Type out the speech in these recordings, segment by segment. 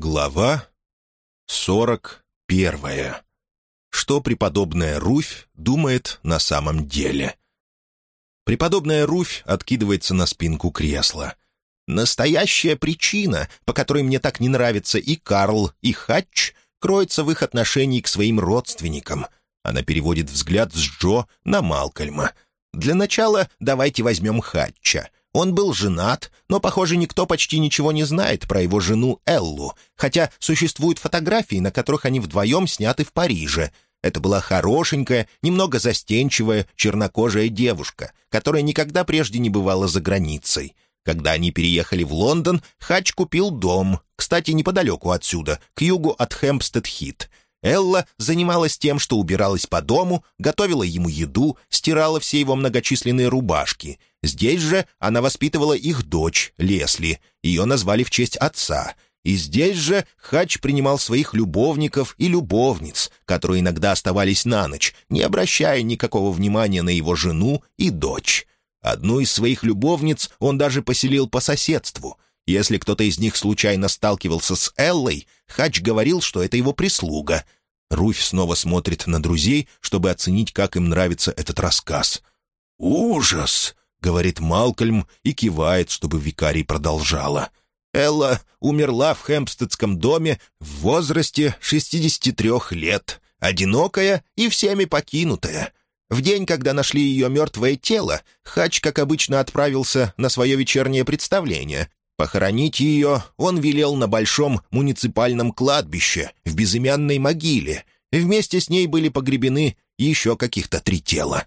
Глава сорок первая. Что преподобная Руфь думает на самом деле? Преподобная Руфь откидывается на спинку кресла. Настоящая причина, по которой мне так не нравятся и Карл, и Хатч, кроется в их отношении к своим родственникам. Она переводит взгляд с Джо на Малкольма. Для начала давайте возьмем Хатча — он был женат, но, похоже, никто почти ничего не знает про его жену Эллу, хотя существуют фотографии, на которых они вдвоем сняты в Париже. Это была хорошенькая, немного застенчивая, чернокожая девушка, которая никогда прежде не бывала за границей. Когда они переехали в Лондон, Хач купил дом, кстати, неподалеку отсюда, к югу от Хэмпстед-Хит. Элла занималась тем, что убиралась по дому, готовила ему еду, стирала все его многочисленные рубашки. Здесь же она воспитывала их дочь, Лесли. Ее назвали в честь отца. И здесь же Хач принимал своих любовников и любовниц, которые иногда оставались на ночь, не обращая никакого внимания на его жену и дочь. Одну из своих любовниц он даже поселил по соседству. Если кто-то из них случайно сталкивался с Эллой, Хач говорил, что это его прислуга. Руфь снова смотрит на друзей, чтобы оценить, как им нравится этот рассказ. «Ужас!» — говорит Малкольм и кивает, чтобы викарий продолжала. Элла умерла в Хэмпстедском доме в возрасте 63 лет, одинокая и всеми покинутая. В день, когда нашли ее мертвое тело, Хач, как обычно, отправился на свое вечернее представление. Похоронить ее он велел на большом муниципальном кладбище в безымянной могиле. Вместе с ней были погребены еще каких-то три тела.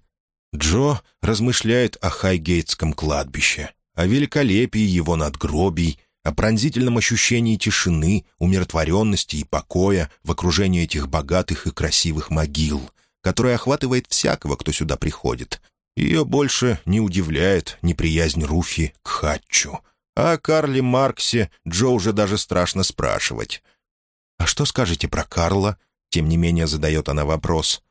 Джо размышляет о Хайгейтском кладбище, о великолепии его надгробий, о пронзительном ощущении тишины, умиротворенности и покоя в окружении этих богатых и красивых могил, которое охватывает всякого, кто сюда приходит. Ее больше не удивляет неприязнь Руфи к Хатчу. А о Карле Марксе Джо уже даже страшно спрашивать. «А что скажете про Карла?» Тем не менее задает она вопрос.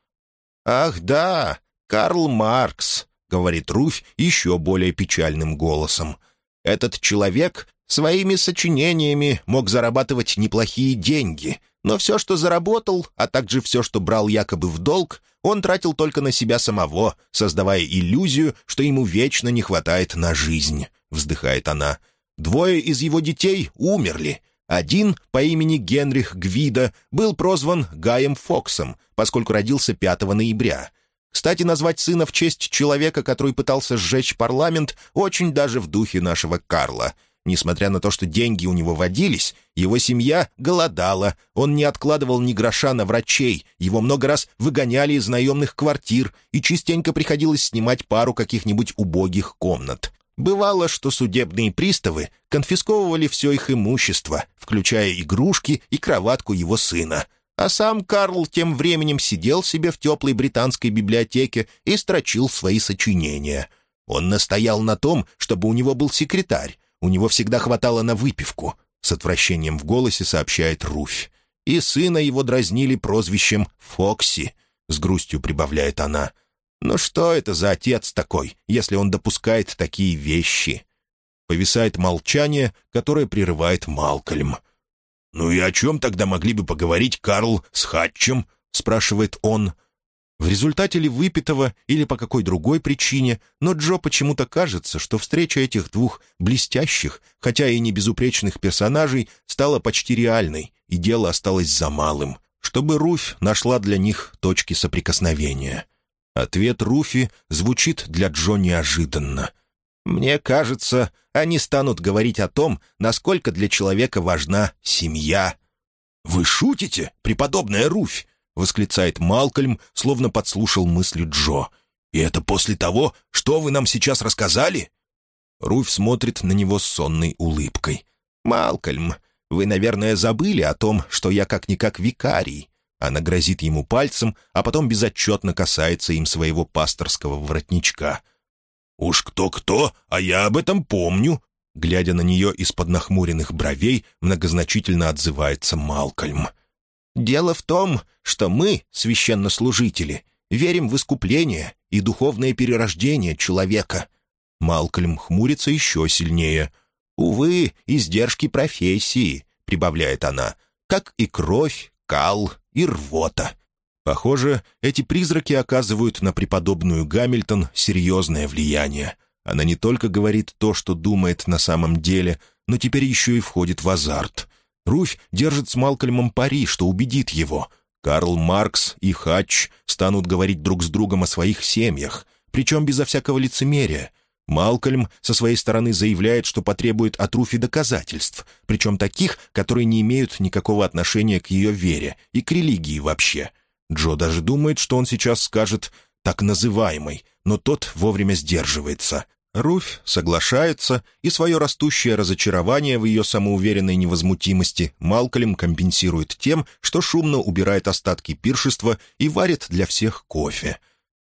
«Ах, да, «Карл Маркс», — говорит Руфь еще более печальным голосом. «Этот человек своими сочинениями мог зарабатывать неплохие деньги, но все, что заработал, а также все, что брал якобы в долг, он тратил только на себя самого, создавая иллюзию, что ему вечно не хватает на жизнь», — вздыхает она. «Двое из его детей умерли». Один по имени Генрих Гвида был прозван Гаем Фоксом, поскольку родился 5 ноября. Кстати, назвать сына в честь человека, который пытался сжечь парламент, очень даже в духе нашего Карла. Несмотря на то, что деньги у него водились, его семья голодала, он не откладывал ни гроша на врачей, его много раз выгоняли из наемных квартир, и частенько приходилось снимать пару каких-нибудь убогих комнат. Бывало, что судебные приставы конфисковывали все их имущество, включая игрушки и кроватку его сына — а сам Карл тем временем сидел себе в теплой британской библиотеке и строчил свои сочинения. Он настоял на том, чтобы у него был секретарь. У него всегда хватало на выпивку. С отвращением в голосе сообщает Руфь. И сына его дразнили прозвищем «Фокси», — с грустью прибавляет она. «Ну что это за отец такой, если он допускает такие вещи?» Повисает молчание, которое прерывает Малкольм. «Ну и о чем тогда могли бы поговорить Карл с Хатчем?» — спрашивает он. В результате ли выпитого или по какой другой причине, но Джо почему-то кажется, что встреча этих двух блестящих, хотя и не безупречных персонажей, стала почти реальной, и дело осталось за малым, чтобы Руфь нашла для них точки соприкосновения. Ответ Руфи звучит для Джо неожиданно. Мне кажется, они станут говорить о том, насколько для человека важна семья». «Вы шутите, преподобная Руфь?» — восклицает Малкольм, словно подслушал мысли Джо. «И это после того, что вы нам сейчас рассказали?» Руфь смотрит на него с сонной улыбкой. «Малкольм, вы, наверное, забыли о том, что я как-никак викарий». Она грозит ему пальцем, а потом безотчетно касается им своего пасторского воротничка. «Уж кто-кто, а я об этом помню», Глядя на нее из-под нахмуренных бровей, многозначительно отзывается Малкольм. «Дело в том, что мы, священнослужители, верим в искупление и духовное перерождение человека». Малкольм хмурится еще сильнее. «Увы, издержки профессии. прибавляет она, «как и кровь, кал и рвота». Похоже, эти призраки оказывают на преподобную Гамильтон серьезное влияние. Она не только говорит то, что думает на самом деле, но теперь еще и входит в азарт. Руфь держит с Малкольмом пари, что убедит его. Карл Маркс и Хач станут говорить друг с другом о своих семьях, причем безо всякого лицемерия. Малкольм со своей стороны заявляет, что потребует от Руфи доказательств, причем таких, которые не имеют никакого отношения к ее вере и к религии вообще. Джо даже думает, что он сейчас скажет «так называемый», но тот вовремя сдерживается. Руфь соглашается, и свое растущее разочарование в ее самоуверенной невозмутимости Малкольм компенсирует тем, что шумно убирает остатки пиршества и варит для всех кофе.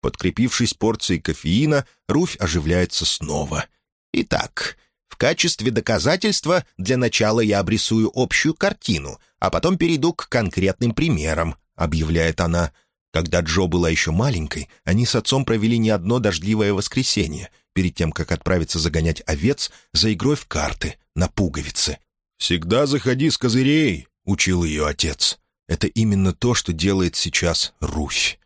Подкрепившись порцией кофеина, Руфь оживляется снова. «Итак, в качестве доказательства для начала я обрисую общую картину, а потом перейду к конкретным примерам», — объявляет она. Когда Джо была еще маленькой, они с отцом провели не одно дождливое воскресенье, перед тем, как отправиться загонять овец за игрой в карты на пуговицы. «Всегда заходи с козырей», — учил ее отец. Это именно то, что делает сейчас Руфь.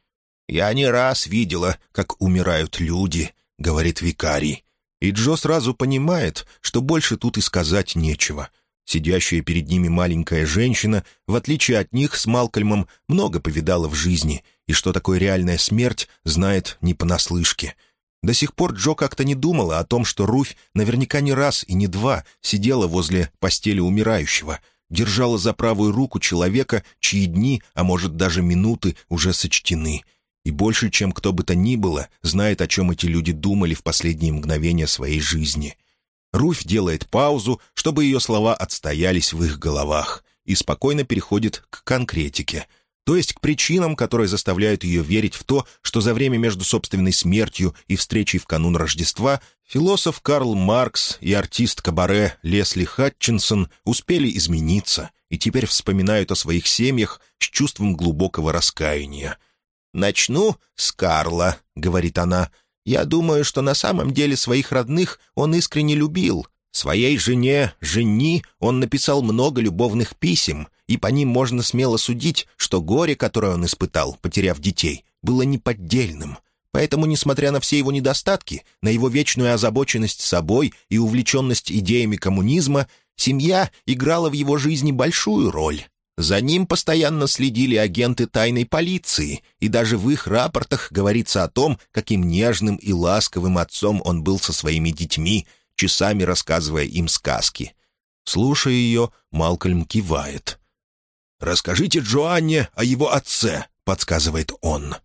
«Я не раз видела, как умирают люди», — говорит викарий. И Джо сразу понимает, что больше тут и сказать нечего. Сидящая перед ними маленькая женщина, в отличие от них с Малкольмом, много повидала в жизни, и что такое реальная смерть, знает не понаслышке. До сих пор Джо как-то не думала о том, что Руфь наверняка не раз и не два сидела возле постели умирающего, держала за правую руку человека, чьи дни, а может даже минуты, уже сочтены. И больше, чем кто бы то ни было, знает, о чем эти люди думали в последние мгновения своей жизни. Руфь делает паузу, чтобы ее слова отстоялись в их головах, и спокойно переходит к конкретике — то есть к причинам, которые заставляют ее верить в то, что за время между собственной смертью и встречей в канун Рождества философ Карл Маркс и артист кабаре Лесли Хатчинсон успели измениться и теперь вспоминают о своих семьях с чувством глубокого раскаяния. «Начну с Карла», — говорит она. «Я думаю, что на самом деле своих родных он искренне любил, Своей жене, жени, он написал много любовных писем, и по ним можно смело судить, что горе, которое он испытал, потеряв детей, было неподдельным. Поэтому, несмотря на все его недостатки, на его вечную озабоченность собой и увлеченность идеями коммунизма, семья играла в его жизни большую роль. За ним постоянно следили агенты тайной полиции, и даже в их рапортах говорится о том, каким нежным и ласковым отцом он был со своими детьми – часами рассказывая им сказки. Слушая ее, Малкольм кивает. «Расскажите Джоанне о его отце», — подсказывает он.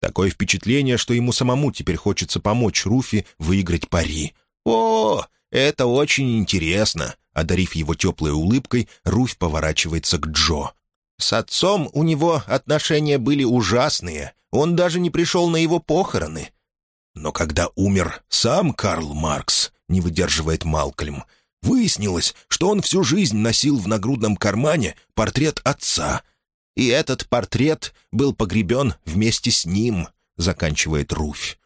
Такое впечатление, что ему самому теперь хочется помочь Руфи выиграть пари. «О, это очень интересно», — одарив его теплой улыбкой, Руфь поворачивается к Джо. «С отцом у него отношения были ужасные. Он даже не пришел на его похороны. Но когда умер сам Карл Маркс, не выдерживает Малкольм, выяснилось, что он всю жизнь носил в нагрудном кармане портрет отца. И этот портрет был погребен вместе с ним, заканчивает Руфь.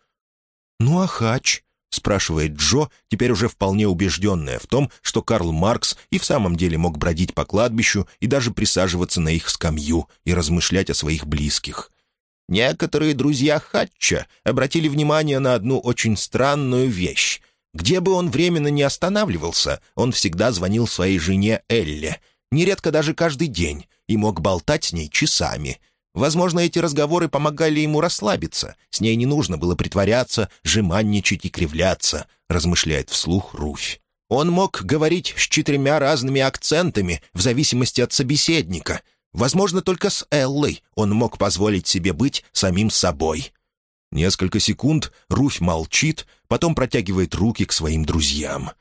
«Ну а хач?» — спрашивает Джо, теперь уже вполне убежденная в том, что Карл Маркс и в самом деле мог бродить по кладбищу и даже присаживаться на их скамью и размышлять о своих близких. Некоторые друзья Хатча обратили внимание на одну очень странную вещь. Где бы он временно не останавливался, он всегда звонил своей жене Элле, нередко даже каждый день, и мог болтать с ней часами. Возможно, эти разговоры помогали ему расслабиться, с ней не нужно было притворяться, жеманничать и кривляться, размышляет вслух Руфь. Он мог говорить с четырьмя разными акцентами в зависимости от собеседника — Возможно, только с Эллой он мог позволить себе быть самим собой. Несколько секунд Руфь молчит, потом протягивает руки к своим друзьям.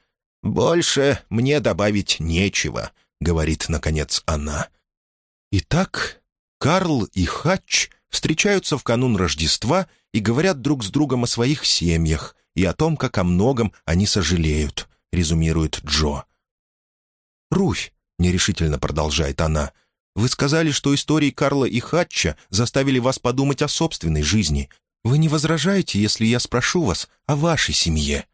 «Больше мне добавить нечего», — говорит, наконец, она. Итак, Карл и Хатч встречаются в канун Рождества и говорят друг с другом о своих семьях и о том, как о многом они сожалеют, резюмирует Джо. «Руфь», — нерешительно продолжает она, — вы сказали, что истории Карла и Хатча заставили вас подумать о собственной жизни. Вы не возражаете, если я спрошу вас о вашей семье?»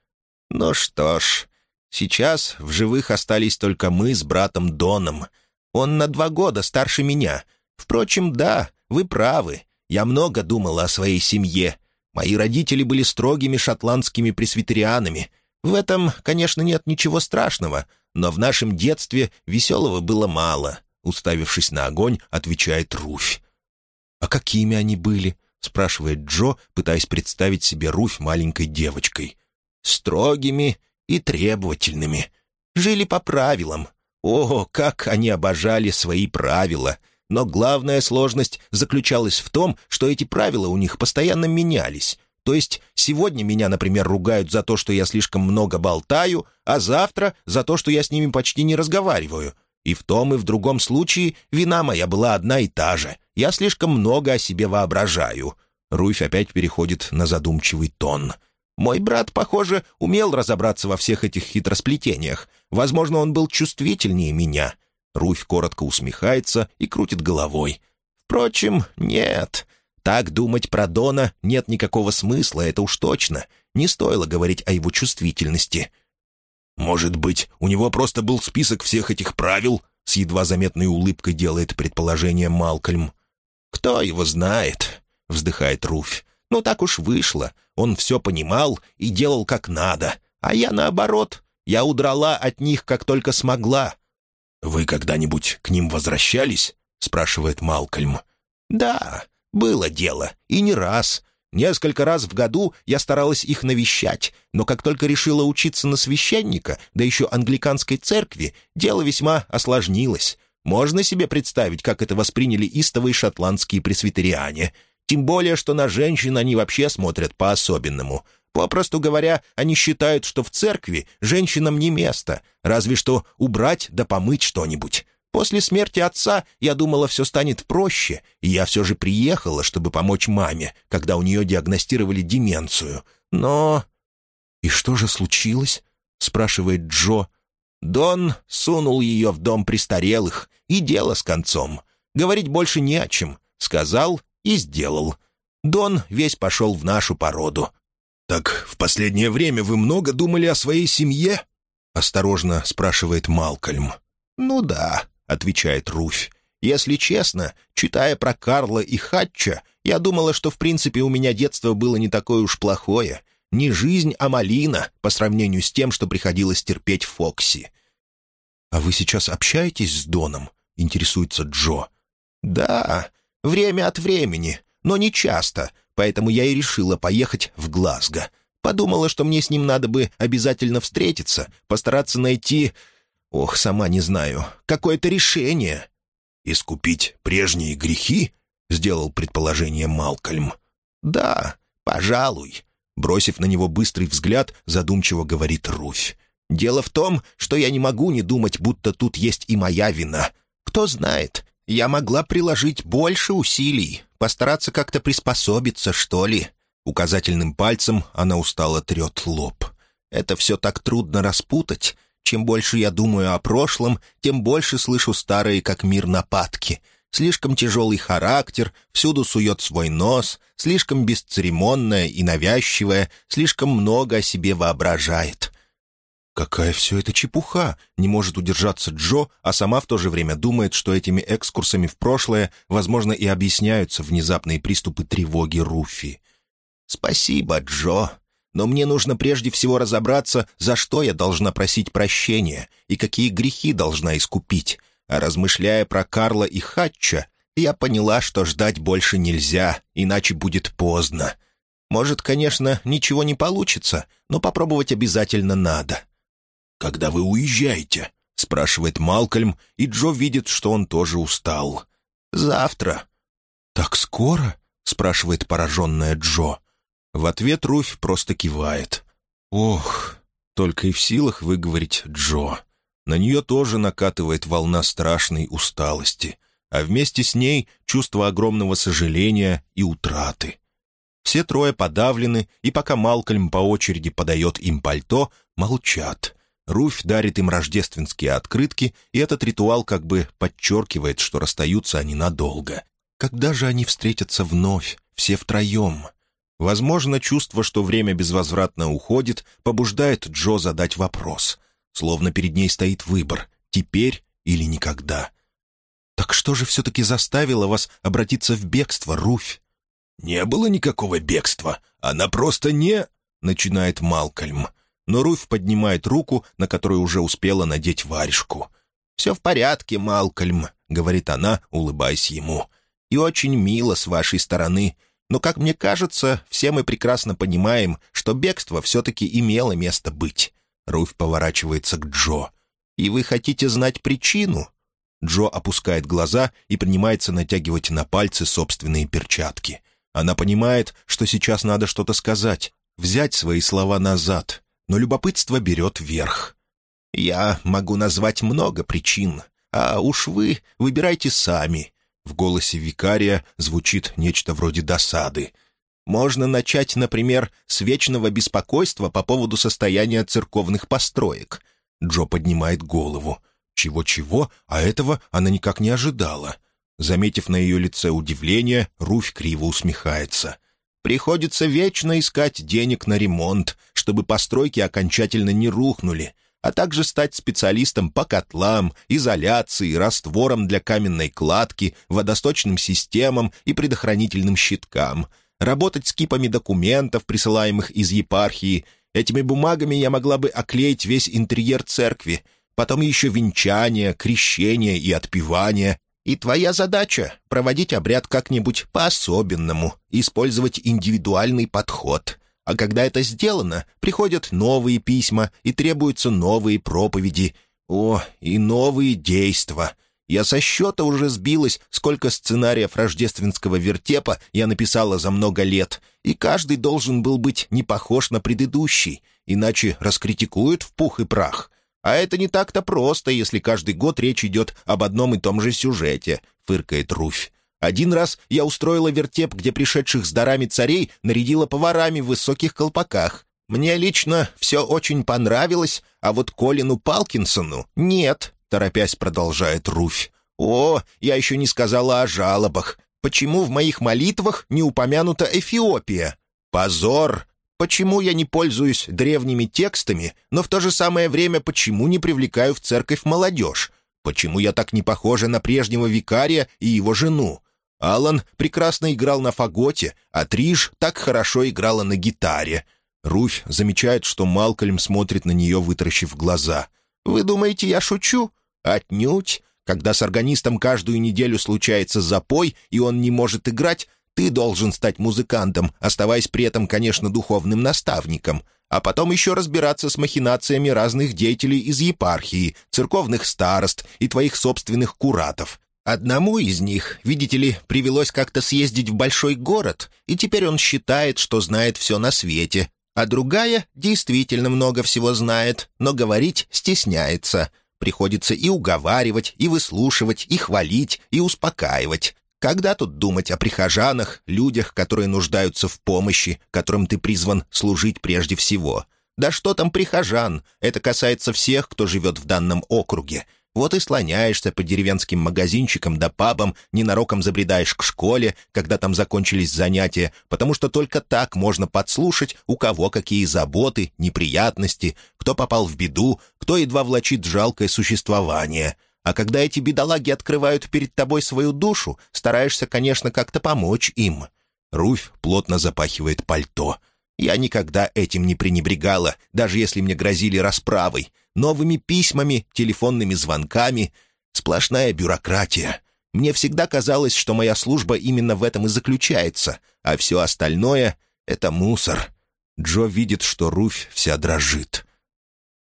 «Ну что ж, сейчас в живых остались только мы с братом Доном. Он на два года старше меня. Впрочем, да, вы правы. Я много думала о своей семье. Мои родители были строгими шотландскими пресвитерианами. В этом, конечно, нет ничего страшного, но в нашем детстве веселого было мало», — уставившись на огонь, отвечает Руфь. «А какими они были?» — спрашивает Джо, пытаясь представить себе Руфь маленькой девочкой. «Строгими и требовательными. Жили по правилам. О, как они обожали свои правила!» Но главная сложность заключалась в том, что эти правила у них постоянно менялись. То есть сегодня меня, например, ругают за то, что я слишком много болтаю, а завтра за то, что я с ними почти не разговариваю. И в том и в другом случае вина моя была одна и та же. Я слишком много о себе воображаю. Руфь опять переходит на задумчивый тон. Мой брат, похоже, умел разобраться во всех этих хитросплетениях. Возможно, он был чувствительнее меня. Руфь коротко усмехается и крутит головой. Впрочем, нет. Так думать про Дона нет никакого смысла, это уж точно. Не стоило говорить о его чувствительности. «Может быть, у него просто был список всех этих правил?» С едва заметной улыбкой делает предположение Малкольм. «Кто его знает?» — вздыхает Руфь. «Ну так уж вышло. Он все понимал и делал как надо. А я наоборот. Я удрала от них, как только смогла». «Вы когда-нибудь к ним возвращались?» — спрашивает Малкольм. «Да, было дело, и не раз. Несколько раз в году я старалась их навещать, но как только решила учиться на священника, да еще англиканской церкви, дело весьма осложнилось. Можно себе представить, как это восприняли истовые шотландские пресвитериане. Тем более, что на женщин они вообще смотрят по-особенному. Попросту говоря, они считают, что в церкви женщинам не место, разве что убрать да помыть что-нибудь. После смерти отца я думала, все станет проще, и я все же приехала, чтобы помочь маме, когда у нее диагностировали деменцию. Но... «И что же случилось?» — спрашивает Джо. Дон сунул ее в дом престарелых, и дело с концом. Говорить больше не о чем. Сказал и сделал. Дон весь пошел в нашу породу. «Так в последнее время вы много думали о своей семье?» — осторожно спрашивает Малкольм. «Ну да», — отвечает Руфь. «Если честно, читая про Карла и Хатча, я думала, что в принципе у меня детство было не такое уж плохое. Не жизнь, а малина по сравнению с тем, что приходилось терпеть Фокси». «А вы сейчас общаетесь с Доном?» — интересуется Джо. «Да, время от времени, но не часто, поэтому я и решила поехать в Глазго. Подумала, что мне с ним надо бы обязательно встретиться, постараться найти Ох, сама не знаю. Какое-то решение. «Искупить прежние грехи?» — сделал предположение Малкольм. «Да, пожалуй». Бросив на него быстрый взгляд, задумчиво говорит Руфь. «Дело в том, что я не могу не думать, будто тут есть и моя вина. Кто знает, я могла приложить больше усилий, постараться как-то приспособиться, что ли». Указательным пальцем она устало трет лоб. «Это все так трудно распутать. Чем больше я думаю о прошлом, тем больше слышу старые как мир нападки. Слишком тяжелый характер, всюду сует свой нос, слишком бесцеремонная и навязчивая, слишком много о себе воображает. «Какая все это чепуха!» — не может удержаться Джо, а сама в то же время думает, что этими экскурсами в прошлое, возможно, и объясняются внезапные приступы тревоги Руфи. «Спасибо, Джо», но мне нужно прежде всего разобраться, за что я должна просить прощения и какие грехи должна искупить. А размышляя про Карла и Хатча, я поняла, что ждать больше нельзя, иначе будет поздно. Может, конечно, ничего не получится, но попробовать обязательно надо. «Когда вы уезжаете?» — спрашивает Малкольм, и Джо видит, что он тоже устал. «Завтра». «Так скоро?» — спрашивает пораженная Джо. В ответ Руфь просто кивает. «Ох!» — только и в силах выговорить Джо. На нее тоже накатывает волна страшной усталости, а вместе с ней чувство огромного сожаления и утраты. Все трое подавлены, и пока Малкольм по очереди подает им пальто, молчат. Руфь дарит им рождественские открытки, и этот ритуал как бы подчеркивает, что расстаются они надолго. Когда же они встретятся вновь, все втроем? Возможно, чувство, что время безвозвратно уходит, побуждает Джо задать вопрос. Словно перед ней стоит выбор — теперь или никогда. что же все-таки заставило вас обратиться в бегство, Руфь?» «Не было никакого бегства. Она просто не...» — начинает Малкольм. Но Руфь поднимает руку, на которую уже успела надеть варежку. «Все в порядке, Малкольм», — говорит она, улыбаясь ему. «И очень мило с вашей стороны. Но, как мне кажется, все мы прекрасно понимаем, что бегство все-таки имело место быть». Руфь поворачивается к Джо. «И вы хотите знать причину?» Джо опускает глаза и принимается натягивать на пальцы собственные перчатки. Она понимает, что сейчас надо что-то сказать, взять свои слова назад, но любопытство берет верх. «Я могу назвать много причин, а уж вы выбирайте сами». В голосе викария звучит нечто вроде досады. Можно начать, например, с вечного беспокойства по поводу состояния церковных построек. Джо поднимает голову. Чего-чего, а этого она никак не ожидала. Заметив на ее лице удивление, Руфь криво усмехается. «Приходится вечно искать денег на ремонт, чтобы постройки окончательно не рухнули, а также стать специалистом по котлам, изоляции, растворам для каменной кладки, водосточным системам и предохранительным щиткам, работать с кипами документов, присылаемых из епархии. Этими бумагами я могла бы оклеить весь интерьер церкви, потом еще венчание, крещение и отпевание. И твоя задача — проводить обряд как-нибудь по-особенному, использовать индивидуальный подход. А когда это сделано, приходят новые письма и требуются новые проповеди. О, и новые действия. Я со счета уже сбилась, сколько сценариев рождественского вертепа я написала за много лет, и каждый должен был быть не похож на предыдущий, иначе раскритикуют в пух и прах. А это не так-то просто, если каждый год речь идет об одном и том же сюжете», — фыркает Руфь. «Один раз я устроила вертеп, где пришедших с дарами царей нарядила поварами в высоких колпаках. Мне лично все очень понравилось, а вот Колину Палкинсону нет», — торопясь продолжает Руфь. «О, я еще не сказала о жалобах. Почему в моих молитвах не упомянута Эфиопия? Позор! Почему я не пользуюсь древними текстами, но в то же самое время почему не привлекаю в церковь молодежь? Почему я так не похожа на прежнего викария и его жену? Алан прекрасно играл на фаготе, а Триш так хорошо играла на гитаре. Руфь замечает, что Малкольм смотрит на нее, вытаращив глаза. «Вы думаете, я шучу? Отнюдь. Когда с органистом каждую неделю случается запой, и он не может играть, ты должен стать музыкантом, оставаясь при этом, конечно, духовным наставником, а потом еще разбираться с махинациями разных деятелей из епархии, церковных старост и твоих собственных куратов. Одному из них, видите ли, привелось как-то съездить в большой город, и теперь он считает, что знает все на свете, а другая действительно много всего знает, но говорить стесняется. Приходится и уговаривать, и выслушивать, и хвалить, и успокаивать. Когда тут думать о прихожанах, людях, которые нуждаются в помощи, которым ты призван служить прежде всего? Да что там прихожан? Это касается всех, кто живет в данном округе. Вот и слоняешься по деревенским магазинчикам да пабам, ненароком забредаешь к школе, когда там закончились занятия, потому что только так можно подслушать, у кого какие заботы, неприятности, кто попал в беду, кто едва влачит жалкое существование. А когда эти бедолаги открывают перед тобой свою душу, стараешься, конечно, как-то помочь им. Руфь плотно запахивает пальто. Я никогда этим не пренебрегала, даже если мне грозили расправой, новыми письмами, телефонными звонками. Сплошная бюрократия. Мне всегда казалось, что моя служба именно в этом и заключается, а все остальное — это мусор. Джо видит, что Руфь вся дрожит.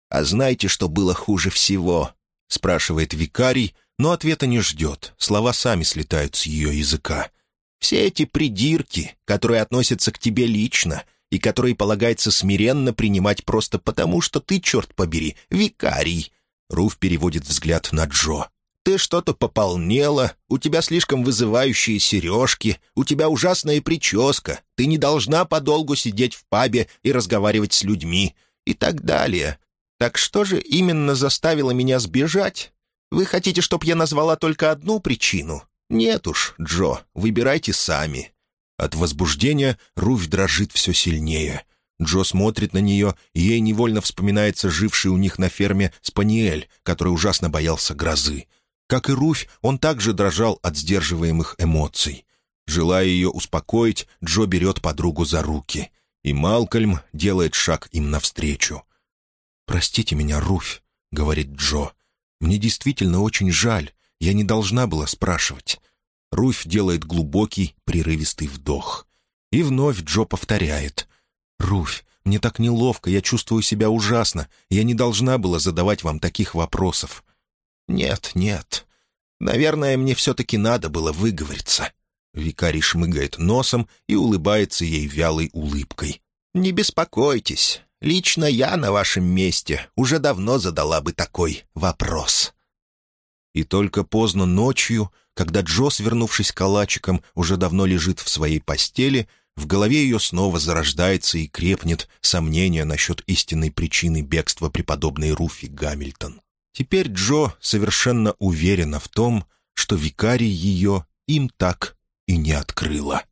А знаете, что было хуже всего? — спрашивает викарий, но ответа не ждет, слова сами слетают с ее языка. «Все эти придирки, которые относятся к тебе лично и которые полагается смиренно принимать просто потому, что ты, черт побери, викарий». Руф переводит взгляд на Джо. «Ты что-то пополнела, у тебя слишком вызывающие сережки, у тебя ужасная прическа, ты не должна подолгу сидеть в пабе и разговаривать с людьми» и так далее. Так что же именно заставило меня сбежать? Вы хотите, чтобы я назвала только одну причину? Нет уж, Джо, выбирайте сами». От возбуждения Руфь дрожит все сильнее. Джо смотрит на нее, и ей невольно вспоминается живший у них на ферме Спаниель, который ужасно боялся грозы. Как и Руфь, он также дрожал от сдерживаемых эмоций. Желая ее успокоить, Джо берет подругу за руки, и Малкольм делает шаг им навстречу. «Простите меня, Руфь», — говорит Джо. «Мне действительно очень жаль. Я не должна была спрашивать». Руфь делает глубокий, прерывистый вдох. И вновь Джо повторяет. «Руфь, мне так неловко, я чувствую себя ужасно. Я не должна была задавать вам таких вопросов». «Нет, нет. Наверное, мне все-таки надо было выговориться». Викарий шмыгает носом и улыбается ей вялой улыбкой. «Не беспокойтесь. Лично я на вашем месте уже давно задала бы такой вопрос». И только поздно ночью, когда Джо, свернувшись калачиком, уже давно лежит в своей постели, в голове ее снова зарождается и крепнет сомнение насчет истинной причины бегства преподобной Руфи Гамильтон. Теперь Джо совершенно уверена в том, что викарий ее им так и не открыла.